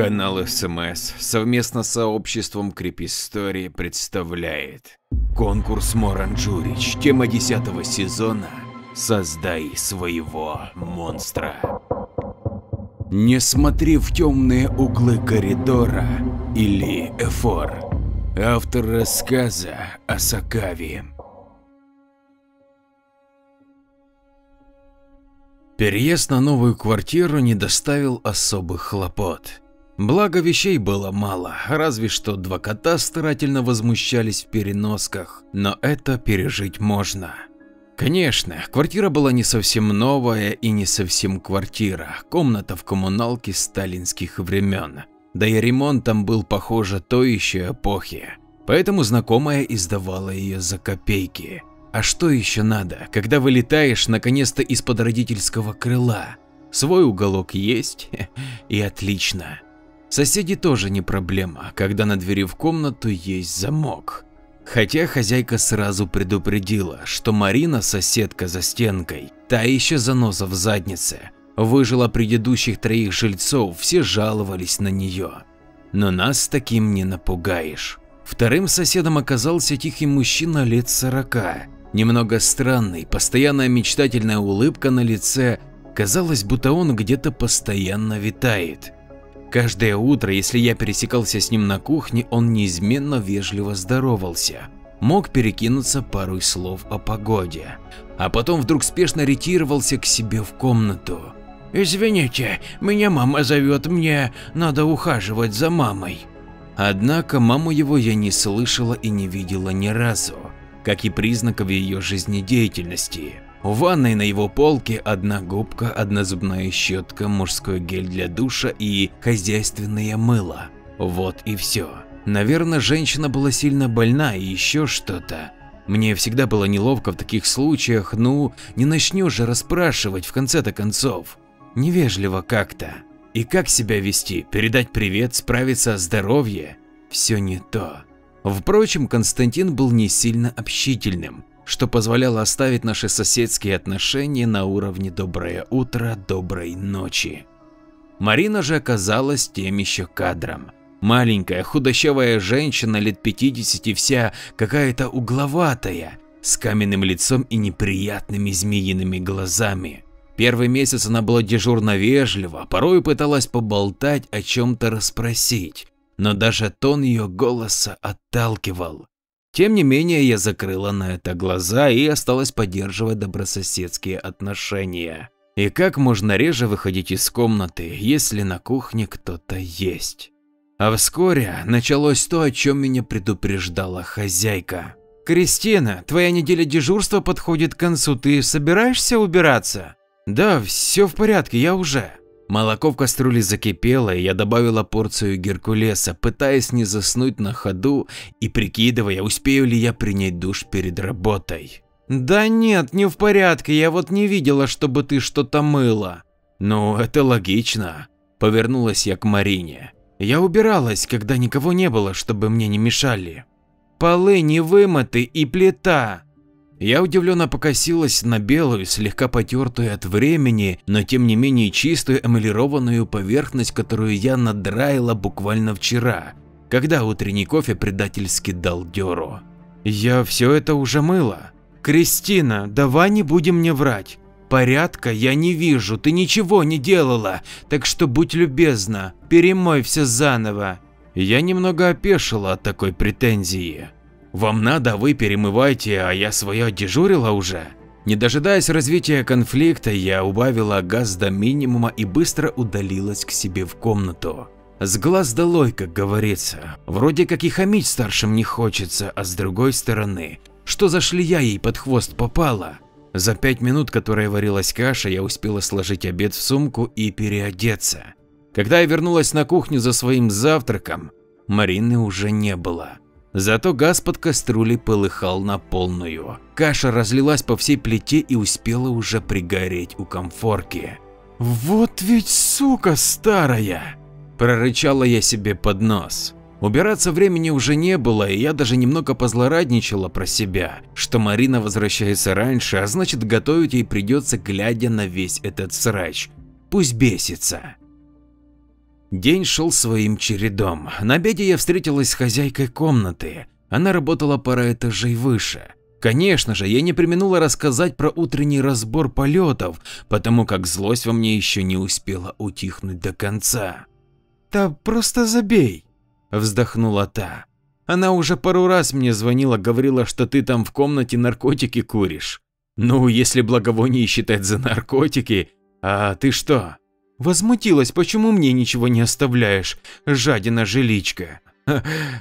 Канал СМС совместно с сообществом Крипистории представляет конкурс Моранджурич, тема 10 сезона «Создай своего монстра». Не смотри в темные углы коридора или Эфор. Автор рассказа Асакави. Переезд на новую квартиру не доставил особых хлопот. Благо вещей было мало, разве что два кота старательно возмущались в переносках, но это пережить можно. Конечно, квартира была не совсем новая и не совсем квартира, комната в коммуналке сталинских времен. Да и ремонт там был, похоже, той еще эпохи, поэтому знакомая издавала ее за копейки. А что еще надо, когда вылетаешь наконец-то из-под родительского крыла? Свой уголок есть и отлично. Соседи тоже не проблема, когда на двери в комнату есть замок. Хотя хозяйка сразу предупредила, что Марина, соседка за стенкой, та еще заноза в заднице, выжила предыдущих троих жильцов, все жаловались на нее. Но нас таким не напугаешь. Вторым соседом оказался тихий мужчина лет сорока, немного странный, постоянная мечтательная улыбка на лице, казалось, будто он где-то постоянно витает. Каждое утро, если я пересекался с ним на кухне, он неизменно вежливо здоровался, мог перекинуться парой слов о погоде, а потом вдруг спешно ретировался к себе в комнату. «Извините, меня мама зовет, мне надо ухаживать за мамой». Однако маму его я не слышала и не видела ни разу, как и признаков ее жизнедеятельности. В ванной на его полке одна губка, одна зубная щетка, мужской гель для душа и хозяйственное мыло. Вот и все. Наверное, женщина была сильно больна и еще что-то. Мне всегда было неловко в таких случаях, ну, не начнешь же расспрашивать в конце-то концов. Невежливо как-то. И как себя вести, передать привет, справиться о здоровье? Все не то. Впрочем, Константин был не сильно общительным что позволяло оставить наши соседские отношения на уровне «доброе утро, доброй ночи». Марина же оказалась тем еще кадром. Маленькая худощавая женщина лет 50 вся какая-то угловатая, с каменным лицом и неприятными змеиными глазами. Первый месяц она была дежурно вежлива, порой пыталась поболтать, о чем-то расспросить, но даже тон ее голоса отталкивал. Тем не менее, я закрыла на это глаза и осталась поддерживать добрососедские отношения. И как можно реже выходить из комнаты, если на кухне кто-то есть. А вскоре началось то, о чем меня предупреждала хозяйка. «Кристина, твоя неделя дежурства подходит к концу, ты собираешься убираться?» «Да, все в порядке, я уже». Молоко в кастрюле закипело, и я добавила порцию геркулеса, пытаясь не заснуть на ходу и прикидывая, успею ли я принять душ перед работой. «Да нет, не в порядке, я вот не видела, чтобы ты что-то мыла». «Ну, это логично», – повернулась я к Марине. «Я убиралась, когда никого не было, чтобы мне не мешали». «Полы не вымыты и плита», я удивленно покосилась на белую, слегка потертую от времени, но тем не менее чистую эмалированную поверхность, которую я надраила буквально вчера, когда утренний кофе предательски дал дёру. Я все это уже мыла. Кристина, давай не будем мне врать. Порядка я не вижу, ты ничего не делала, так что будь любезна, перемой все заново. Я немного опешила от такой претензии. Вам надо, вы перемывайте, а я свое дежурила уже. Не дожидаясь развития конфликта, я убавила газ до минимума и быстро удалилась к себе в комнату. С глаз долой, как говорится. Вроде как и хамить старшим не хочется, а с другой стороны, что за шлея ей под хвост попала? За пять минут, которые варилась каша, я успела сложить обед в сумку и переодеться. Когда я вернулась на кухню за своим завтраком, Марины уже не было. Зато газ под кастрюлей полыхал на полную. Каша разлилась по всей плите и успела уже пригореть у комфорки. «Вот ведь сука старая!» – прорычала я себе под нос. Убираться времени уже не было, и я даже немного позлорадничала про себя, что Марина возвращается раньше, а значит готовить ей придется, глядя на весь этот срач. Пусть бесится. День шел своим чередом. На обеде я встретилась с хозяйкой комнаты. Она работала пара этажей выше. Конечно же, я не применула рассказать про утренний разбор полетов, потому как злость во мне еще не успела утихнуть до конца. «Да просто забей», – вздохнула та. «Она уже пару раз мне звонила, говорила, что ты там в комнате наркотики куришь. Ну, если благовоние считать за наркотики, а ты что?» Возмутилась, почему мне ничего не оставляешь, жадина жиличка.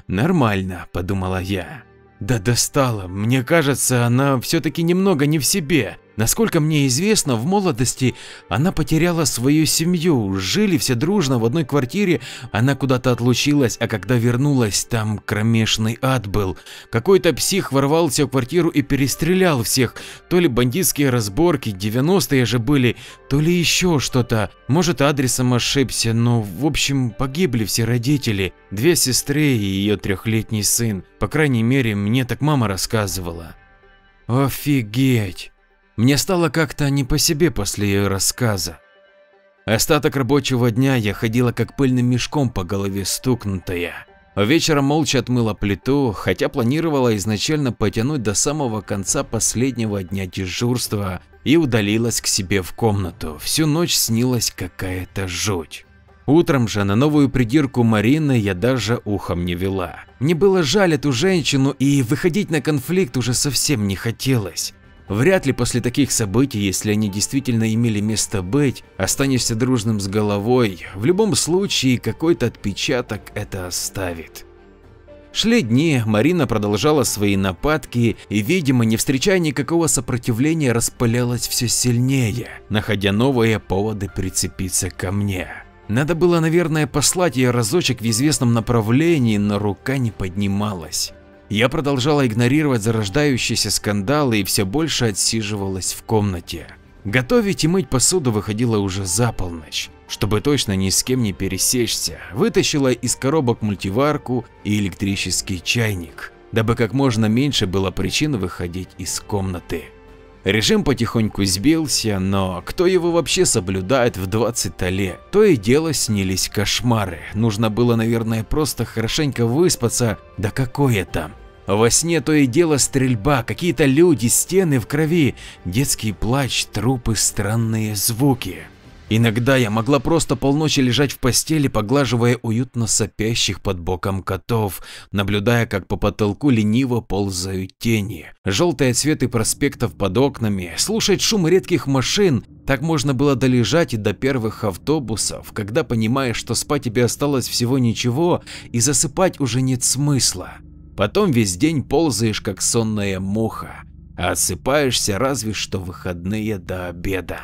Нормально, подумала я. Да достала, мне кажется, она все-таки немного не в себе. Насколько мне известно, в молодости она потеряла свою семью, жили все дружно в одной квартире, она куда-то отлучилась, а когда вернулась, там кромешный ад был. Какой-то псих ворвался в квартиру и перестрелял всех, то ли бандитские разборки, 90-е же были, то ли еще что-то, может адресом ошибся, но в общем погибли все родители, две сестры и ее трехлетний сын, по крайней мере мне так мама рассказывала. Офигеть! Мне стало как-то не по себе после ее рассказа. Остаток рабочего дня я ходила как пыльным мешком по голове стукнутая. Вечером молча отмыла плиту, хотя планировала изначально потянуть до самого конца последнего дня дежурства и удалилась к себе в комнату. Всю ночь снилась какая-то жуть. Утром же на новую придирку Марины я даже ухом не вела. Мне было жаль эту женщину и выходить на конфликт уже совсем не хотелось. Вряд ли после таких событий, если они действительно имели место быть, останешься дружным с головой, в любом случае какой-то отпечаток это оставит. Шли дни, Марина продолжала свои нападки и, видимо, не встречая никакого сопротивления, распылялась все сильнее, находя новые поводы прицепиться ко мне. Надо было, наверное, послать ее разочек в известном направлении, но рука не поднималась. Я продолжала игнорировать зарождающиеся скандалы и все больше отсиживалась в комнате. Готовить и мыть посуду выходила уже за полночь. Чтобы точно ни с кем не пересечься, вытащила из коробок мультиварку и электрический чайник, дабы как можно меньше было причин выходить из комнаты. Режим потихоньку сбился, но кто его вообще соблюдает в 20 лет? То и дело снились кошмары, нужно было, наверное, просто хорошенько выспаться, да какое там. Во сне то и дело стрельба, какие-то люди, стены в крови, детский плач, трупы, странные звуки. Иногда я могла просто полночи лежать в постели, поглаживая уютно сопящих под боком котов, наблюдая, как по потолку лениво ползают тени. Желтые цветы проспектов под окнами, слушать шум редких машин, так можно было долежать и до первых автобусов, когда понимаешь, что спать тебе осталось всего ничего и засыпать уже нет смысла. Потом весь день ползаешь, как сонная муха, а отсыпаешься разве что выходные до обеда.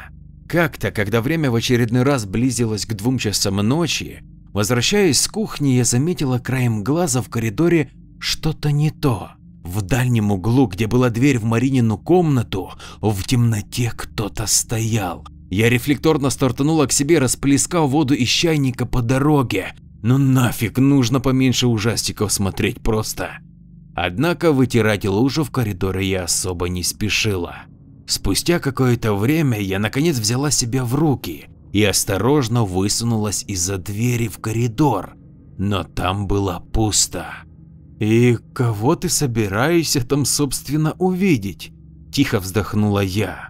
Как-то, когда время в очередной раз близилось к двум часам ночи, возвращаясь с кухни, я заметила краем глаза в коридоре что-то не то. В дальнем углу, где была дверь в Маринину комнату, в темноте кто-то стоял. Я рефлекторно стартанула к себе, расплескав воду из чайника по дороге. Ну нафиг, нужно поменьше ужастиков смотреть просто. Однако вытирать лужу в коридоре я особо не спешила. Спустя какое-то время я наконец взяла себя в руки и осторожно высунулась из-за двери в коридор, но там было пусто. «И кого ты собираешься там собственно увидеть?» – тихо вздохнула я.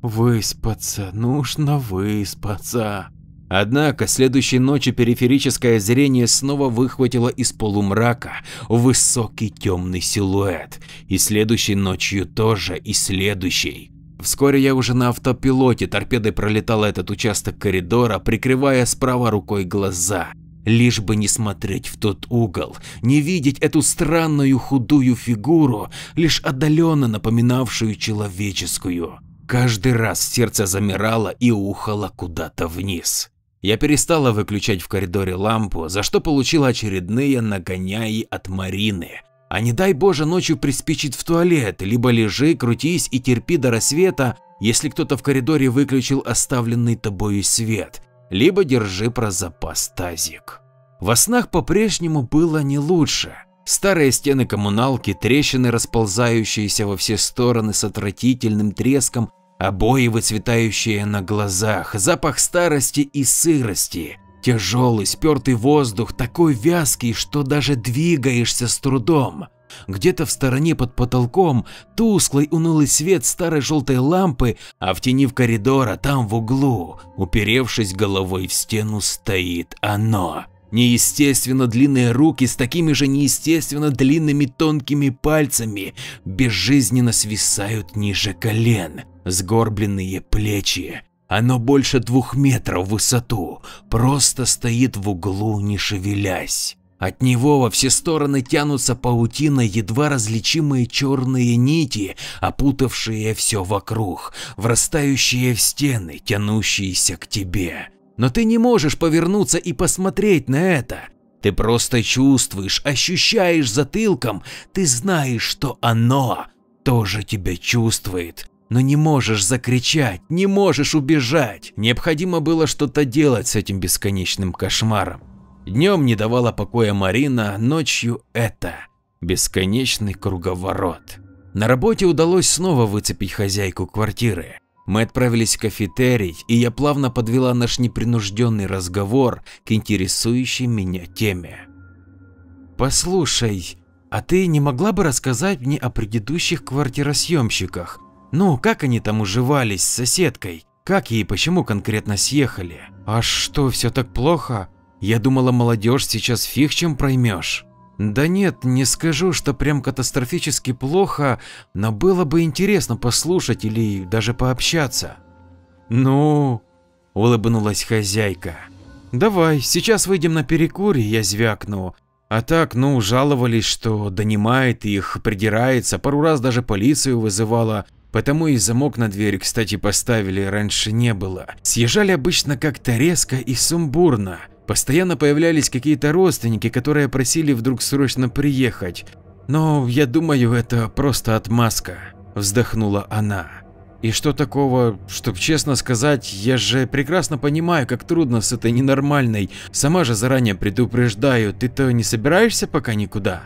«Выспаться, нужно выспаться». Однако следующей ночью периферическое зрение снова выхватило из полумрака высокий темный силуэт, и следующей ночью тоже, и следующей. Вскоре я уже на автопилоте торпедой пролетала этот участок коридора, прикрывая справа рукой глаза, лишь бы не смотреть в тот угол, не видеть эту странную худую фигуру, лишь отдаленно напоминавшую человеческую. Каждый раз сердце замирало и ухало куда-то вниз. Я перестала выключать в коридоре лампу, за что получила очередные нагоняи от Марины. А не дай боже ночью приспичить в туалет, либо лежи, крутись и терпи до рассвета, если кто-то в коридоре выключил оставленный тобою свет, либо держи про запас тазик. Во снах по-прежнему было не лучше. Старые стены коммуналки, трещины, расползающиеся во все стороны с отвратительным треском, обои, выцветающие на глазах, запах старости и сырости. Тяжелый, спертый воздух, такой вязкий, что даже двигаешься с трудом. Где-то в стороне под потолком тусклый унылый свет старой желтой лампы, а в тени в коридора, там в углу, уперевшись головой в стену, стоит оно. Неестественно длинные руки с такими же неестественно длинными тонкими пальцами безжизненно свисают ниже колен, сгорбленные плечи. Оно больше двух метров в высоту, просто стоит в углу, не шевелясь. От него во все стороны тянутся паутиной едва различимые черные нити, опутавшие все вокруг, врастающие в стены, тянущиеся к тебе. Но ты не можешь повернуться и посмотреть на это. Ты просто чувствуешь, ощущаешь затылком, ты знаешь, что оно тоже тебя чувствует. Но не можешь закричать, не можешь убежать. Необходимо было что-то делать с этим бесконечным кошмаром. Днем не давала покоя Марина, ночью это – бесконечный круговорот. На работе удалось снова выцепить хозяйку квартиры. Мы отправились в кафетерий, и я плавно подвела наш непринужденный разговор к интересующей меня теме. «Послушай, а ты не могла бы рассказать мне о предыдущих квартиросъемщиках? Ну, как они там уживались с соседкой? Как ей и почему конкретно съехали? А что, все так плохо? Я думала, молодежь сейчас фиг чем проймешь. Да нет, не скажу, что прям катастрофически плохо, но было бы интересно послушать или даже пообщаться. Ну, улыбнулась хозяйка. Давай, сейчас выйдем на перекуре, я звякну. А так, ну, жаловались, что донимает их, придирается, пару раз даже полицию вызывала, потому и замок на дверь, кстати, поставили, раньше не было. Съезжали обычно как-то резко и сумбурно. Постоянно появлялись какие-то родственники, которые просили вдруг срочно приехать. Но я думаю, это просто отмазка, вздохнула она. И что такого, чтоб честно сказать, я же прекрасно понимаю, как трудно с этой ненормальной. Сама же заранее предупреждаю, ты-то не собираешься пока никуда?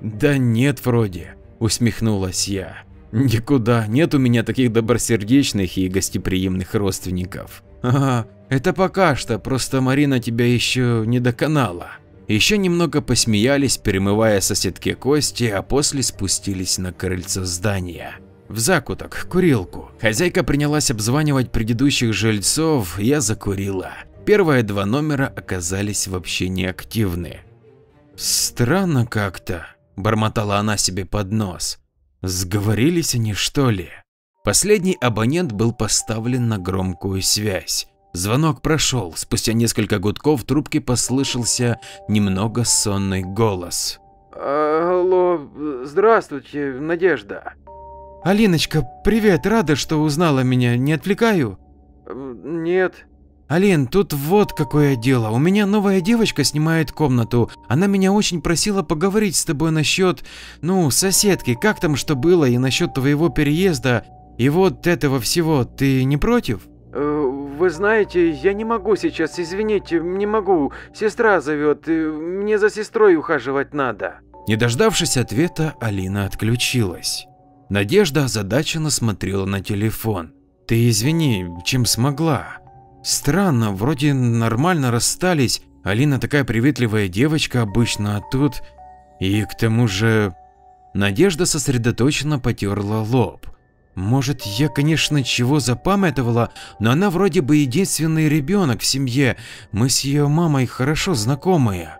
Да нет, вроде, усмехнулась я. Никуда, нет у меня таких добросердечных и гостеприимных родственников. Ага, это пока что, просто Марина тебя еще не доконала. Еще немного посмеялись, перемывая соседке кости, а после спустились на крыльцо здания. В закуток, курилку. Хозяйка принялась обзванивать предыдущих жильцов, я закурила. Первые два номера оказались вообще неактивны. Странно как-то, бормотала она себе под нос. Сговорились они что ли? Последний абонент был поставлен на громкую связь. Звонок прошел, спустя несколько гудков в трубке послышался немного сонный голос. Алло, здравствуйте, Надежда. Алиночка, привет, рада, что узнала меня, не отвлекаю? Нет. Алин, тут вот какое дело. У меня новая девочка снимает комнату. Она меня очень просила поговорить с тобой насчет, ну, соседки, как там что было и насчет твоего переезда. И вот этого всего. Ты не против? Э, вы знаете, я не могу сейчас, извините, не могу. Сестра зовет, мне за сестрой ухаживать надо. Не дождавшись ответа, Алина отключилась. Надежда озадаченно смотрела на телефон. Ты извини, чем смогла. Странно, вроде нормально расстались, Алина такая приветливая девочка обычно, а тут… И к тому же… Надежда сосредоточенно потерла лоб. Может, я, конечно, чего запамятовала, но она вроде бы единственный ребенок в семье, мы с ее мамой хорошо знакомые.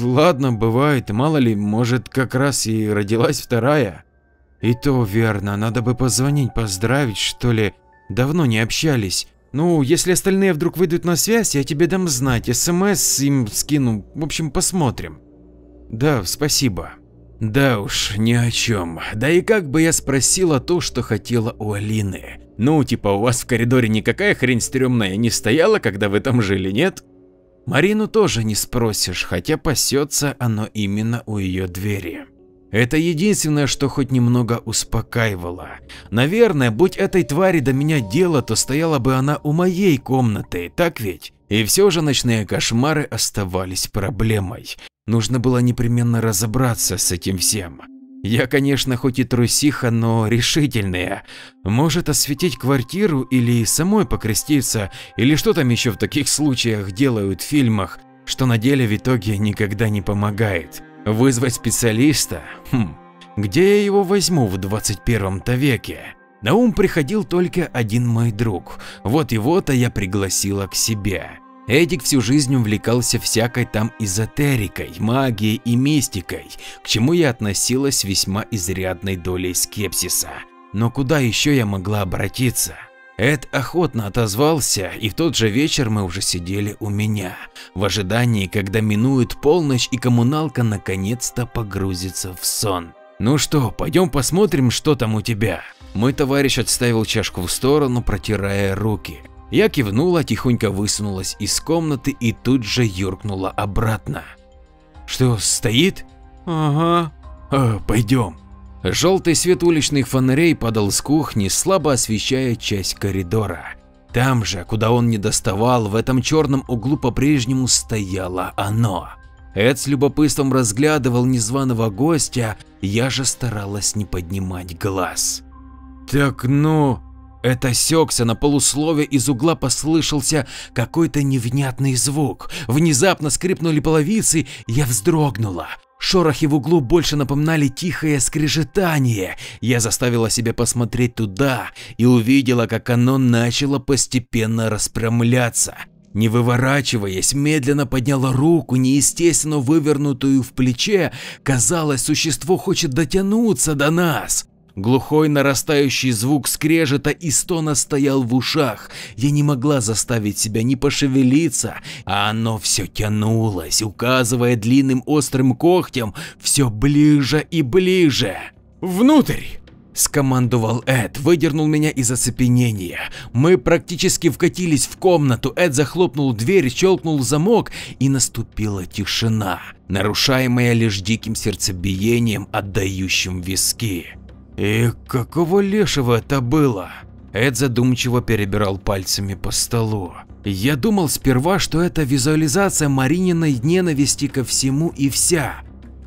Ладно, бывает, мало ли, может, как раз и родилась вторая. И то верно, надо бы позвонить, поздравить, что ли, давно не общались. Ну, если остальные вдруг выйдут на связь, я тебе дам знать, СМС им скину, в общем, посмотрим. Да, спасибо. Да уж, ни о чем. Да и как бы я спросила то, что хотела у Алины. Ну, типа, у вас в коридоре никакая хрень стрёмная не стояла, когда вы там жили, нет? Марину тоже не спросишь, хотя пасется оно именно у ее двери. Это единственное, что хоть немного успокаивало. Наверное, будь этой твари до меня дело, то стояла бы она у моей комнаты, так ведь? И все же ночные кошмары оставались проблемой. Нужно было непременно разобраться с этим всем. Я, конечно, хоть и трусиха, но решительная. Может осветить квартиру или самой покреститься, или что там еще в таких случаях делают в фильмах, что на деле в итоге никогда не помогает. Вызвать специалиста? Хм, где я его возьму в 21-то веке? На ум приходил только один мой друг, вот его-то я пригласила к себе. Эдик всю жизнь увлекался всякой там эзотерикой, магией и мистикой, к чему я относилась весьма изрядной долей скепсиса. Но куда еще я могла обратиться? Эд охотно отозвался, и в тот же вечер мы уже сидели у меня, в ожидании, когда минует полночь и коммуналка наконец-то погрузится в сон. Ну что, пойдем посмотрим, что там у тебя. Мой товарищ отставил чашку в сторону, протирая руки. Я кивнула, тихонько высунулась из комнаты и тут же юркнула обратно. Что, стоит? Ага. А, пойдем. Желтый свет уличных фонарей падал с кухни, слабо освещая часть коридора. Там же, куда он не доставал, в этом черном углу по-прежнему стояло оно. Эд с любопытством разглядывал незваного гостя, я же старалась не поднимать глаз. Так ну, это сёкся на полуслове из угла послышался какой-то невнятный звук. Внезапно скрипнули половицы, я вздрогнула. Шорохи в углу больше напоминали тихое скрежетание. Я заставила себя посмотреть туда и увидела, как оно начало постепенно распрямляться. Не выворачиваясь, медленно подняла руку, неестественно вывернутую в плече. Казалось, существо хочет дотянуться до нас. Глухой нарастающий звук скрежета и стона стоял в ушах. Я не могла заставить себя не пошевелиться, а оно все тянулось, указывая длинным острым когтем все ближе и ближе. «Внутрь!» – скомандовал Эд, выдернул меня из оцепенения. Мы практически вкатились в комнату, Эд захлопнул дверь, щелкнул замок и наступила тишина, нарушаемая лишь диким сердцебиением, отдающим виски. И какого лешего это было? Эд задумчиво перебирал пальцами по столу. Я думал сперва, что это визуализация Марининой ненависти ко всему и вся.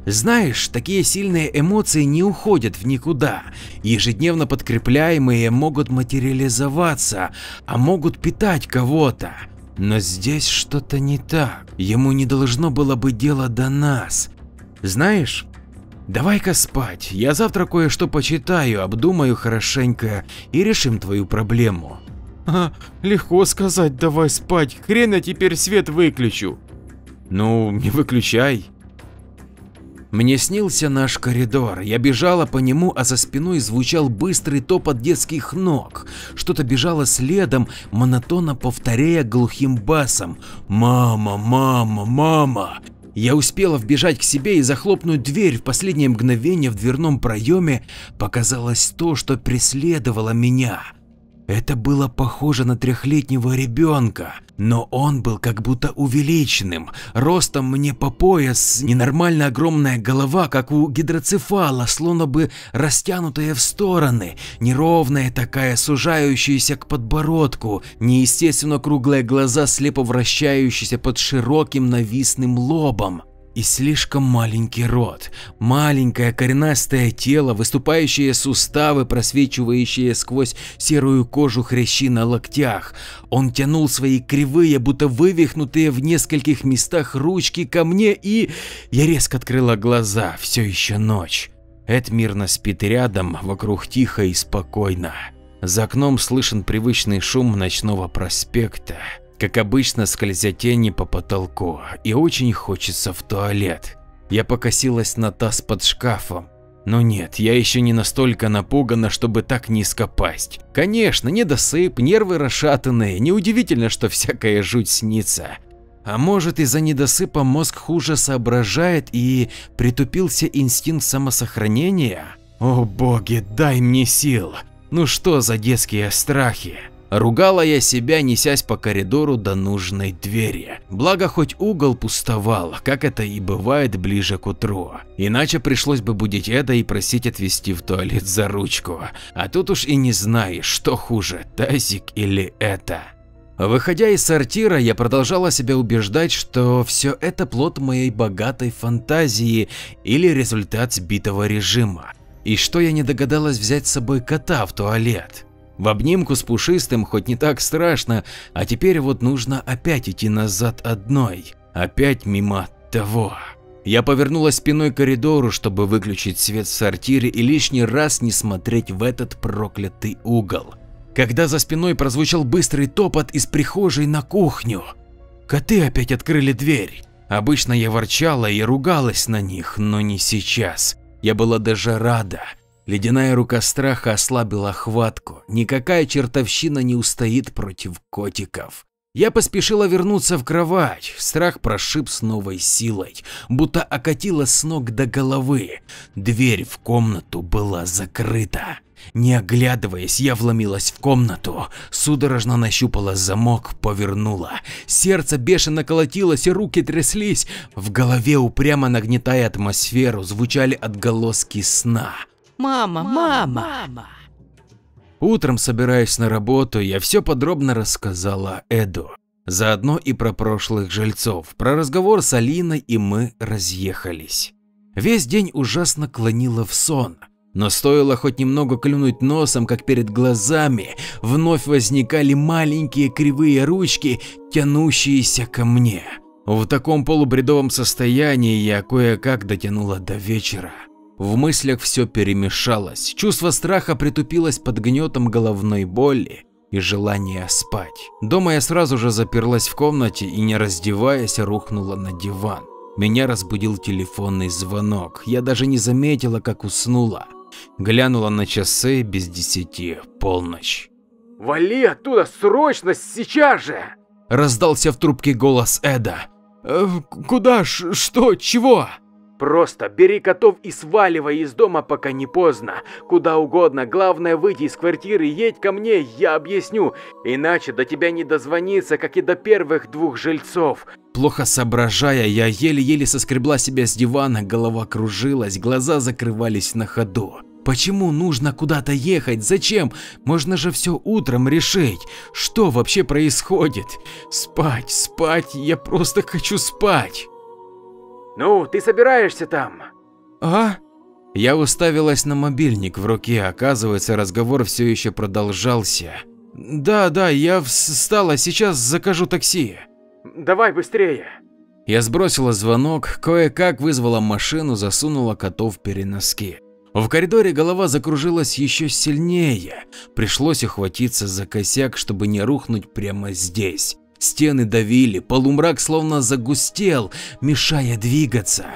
Знаешь, такие сильные эмоции не уходят в никуда, ежедневно подкрепляемые могут материализоваться, а могут питать кого-то. Но здесь что-то не так, ему не должно было быть дела до нас. Знаешь, Давай-ка спать, я завтра кое-что почитаю, обдумаю хорошенько и решим твою проблему. А, легко сказать давай спать, хрен я теперь свет выключу. Ну, не выключай. Мне снился наш коридор, я бежала по нему, а за спиной звучал быстрый топот детских ног. Что-то бежало следом, монотонно повторяя глухим басом «Мама, мама, мама!» Я успела вбежать к себе и захлопнуть дверь. В последнее мгновение в дверном проеме показалось то, что преследовало меня. Это было похоже на трехлетнего ребенка, но он был как будто увеличенным, ростом мне по пояс, ненормально огромная голова, как у гидроцефала, словно бы растянутая в стороны, неровная такая, сужающаяся к подбородку, неестественно круглые глаза, слепо вращающиеся под широким нависным лобом и слишком маленький рот, маленькое коренастое тело, выступающие суставы, просвечивающие сквозь серую кожу хрящи на локтях. Он тянул свои кривые, будто вывихнутые в нескольких местах ручки ко мне и… Я резко открыла глаза, все еще ночь. Эд мирно спит рядом, вокруг тихо и спокойно. За окном слышен привычный шум ночного проспекта. Как обычно, скользя тени по потолку, и очень хочется в туалет. Я покосилась на таз под шкафом. Но нет, я еще не настолько напугана, чтобы так низко пасть. Конечно, недосып, нервы расшатанные, неудивительно, что всякая жуть снится. А может из-за недосыпа мозг хуже соображает и притупился инстинкт самосохранения? О боги, дай мне сил! Ну что за детские страхи? Ругала я себя, несясь по коридору до нужной двери. Благо хоть угол пустовал, как это и бывает ближе к утру. Иначе пришлось бы будить Эда и просить отвезти в туалет за ручку. А тут уж и не знаешь, что хуже, тазик или это. Выходя из сортира, я продолжала себя убеждать, что все это плод моей богатой фантазии или результат сбитого режима, и что я не догадалась взять с собой кота в туалет. В обнимку с пушистым хоть не так страшно, а теперь вот нужно опять идти назад одной, опять мимо того. Я повернулась спиной к коридору, чтобы выключить свет в сортире и лишний раз не смотреть в этот проклятый угол. Когда за спиной прозвучал быстрый топот из прихожей на кухню. Коты опять открыли дверь. Обычно я ворчала и ругалась на них, но не сейчас. Я была даже рада. Ледяная рука страха ослабила хватку. Никакая чертовщина не устоит против котиков. Я поспешила вернуться в кровать, страх прошиб с новой силой, будто окатило с ног до головы. Дверь в комнату была закрыта. Не оглядываясь, я вломилась в комнату, судорожно нащупала замок, повернула. Сердце бешено колотилось и руки тряслись. В голове, упрямо нагнетая атмосферу, звучали отголоски сна. «Мама, мама!», Утром, собираясь на работу, я все подробно рассказала Эду. Заодно и про прошлых жильцов, про разговор с Алиной и мы разъехались. Весь день ужасно клонило в сон, но стоило хоть немного клюнуть носом, как перед глазами вновь возникали маленькие кривые ручки, тянущиеся ко мне. В таком полубредовом состоянии я кое-как дотянула до вечера. В мыслях все перемешалось, чувство страха притупилось под гнетом головной боли и желания спать. Дома я сразу же заперлась в комнате и, не раздеваясь, рухнула на диван. Меня разбудил телефонный звонок, я даже не заметила, как уснула. Глянула на часы без десяти, полночь. «Вали оттуда, срочно, сейчас же!» Раздался в трубке голос Эда. «Э, «Куда? Что? Чего?» Просто бери котов и сваливай из дома, пока не поздно. Куда угодно, главное выйти из квартиры, едь ко мне, я объясню. Иначе до тебя не дозвониться, как и до первых двух жильцов. Плохо соображая, я еле-еле соскребла себя с дивана, голова кружилась, глаза закрывались на ходу. Почему нужно куда-то ехать? Зачем? Можно же все утром решить. Что вообще происходит? Спать, спать, я просто хочу спать. Ну, ты собираешься там? А? Я уставилась на мобильник в руке, оказывается, разговор все еще продолжался. Да, да, я встала, сейчас закажу такси. Давай быстрее. Я сбросила звонок, кое-как вызвала машину, засунула котов в переноски. В коридоре голова закружилась еще сильнее, пришлось ухватиться за косяк, чтобы не рухнуть прямо здесь. Стены давили, полумрак словно загустел, мешая двигаться.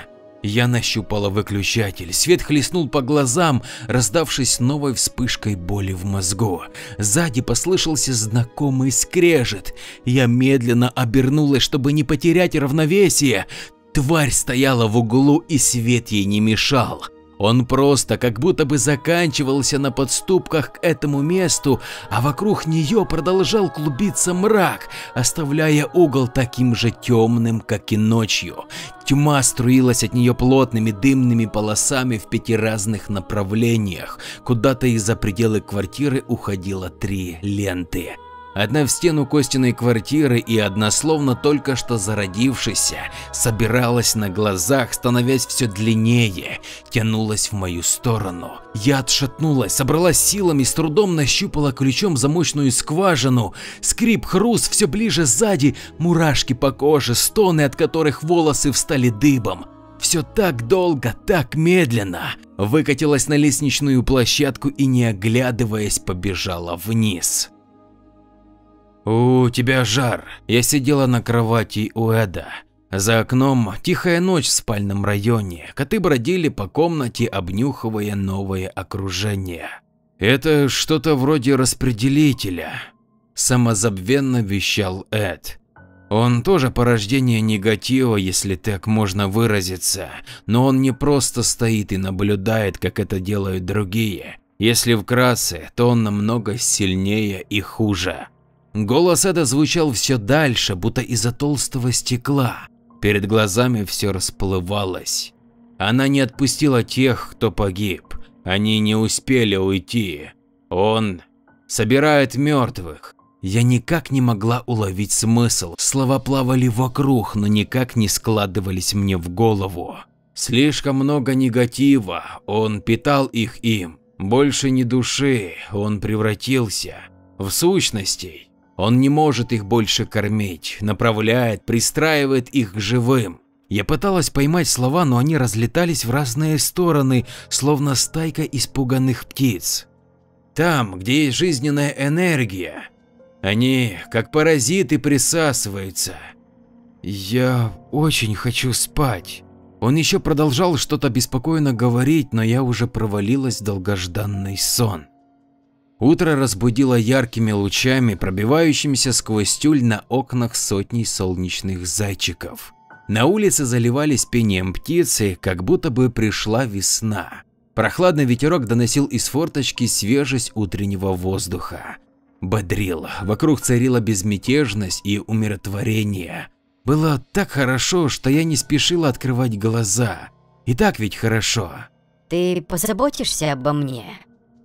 Я нащупала выключатель, свет хлестнул по глазам, раздавшись новой вспышкой боли в мозгу. Сзади послышался знакомый скрежет. Я медленно обернулась, чтобы не потерять равновесие. Тварь стояла в углу и свет ей не мешал. Он просто как будто бы заканчивался на подступках к этому месту, а вокруг нее продолжал клубиться мрак, оставляя угол таким же темным, как и ночью. Тьма струилась от нее плотными дымными полосами в пяти разных направлениях. Куда-то из-за пределы квартиры уходило три ленты. Одна в стену Костиной квартиры и одна словно только что зародившаяся, собиралась на глазах, становясь все длиннее, тянулась в мою сторону. Я отшатнулась, собралась силами, с трудом нащупала ключом замочную скважину. Скрип, хруст, все ближе сзади, мурашки по коже, стоны, от которых волосы встали дыбом. Все так долго, так медленно. Выкатилась на лестничную площадку и не оглядываясь побежала вниз. «У тебя жар». Я сидела на кровати у Эда. За окном тихая ночь в спальном районе. Коты бродили по комнате, обнюхивая новое окружение. Это что-то вроде распределителя. Самозабвенно вещал Эд. Он тоже порождение негатива, если так можно выразиться, но он не просто стоит и наблюдает, как это делают другие. Если вкратце, то он намного сильнее и хуже. Голос Эда звучал все дальше, будто из-за толстого стекла. Перед глазами все расплывалось. Она не отпустила тех, кто погиб. Они не успели уйти. Он собирает мертвых. Я никак не могла уловить смысл, слова плавали вокруг, но никак не складывались мне в голову. Слишком много негатива, он питал их им, больше ни души, он превратился в сущностей. Он не может их больше кормить, направляет, пристраивает их к живым. Я пыталась поймать слова, но они разлетались в разные стороны, словно стайка испуганных птиц. Там, где есть жизненная энергия, они, как паразиты, присасываются. Я очень хочу спать. Он еще продолжал что-то беспокойно говорить, но я уже провалилась в долгожданный сон. Утро разбудило яркими лучами, пробивающимися сквозь тюль на окнах сотней солнечных зайчиков. На улице заливались пением птицы, как будто бы пришла весна. Прохладный ветерок доносил из форточки свежесть утреннего воздуха. Бодрил, вокруг царила безмятежность и умиротворение. Было так хорошо, что я не спешила открывать глаза. И так ведь хорошо. Ты позаботишься обо мне?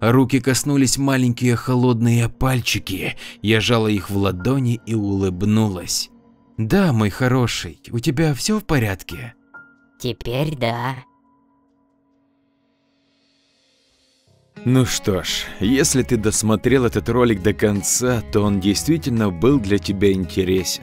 Руки коснулись маленькие холодные пальчики, я жала их в ладони и улыбнулась. Да, мой хороший, у тебя все в порядке? Теперь да. Ну что ж, если ты досмотрел этот ролик до конца, то он действительно был для тебя интересен.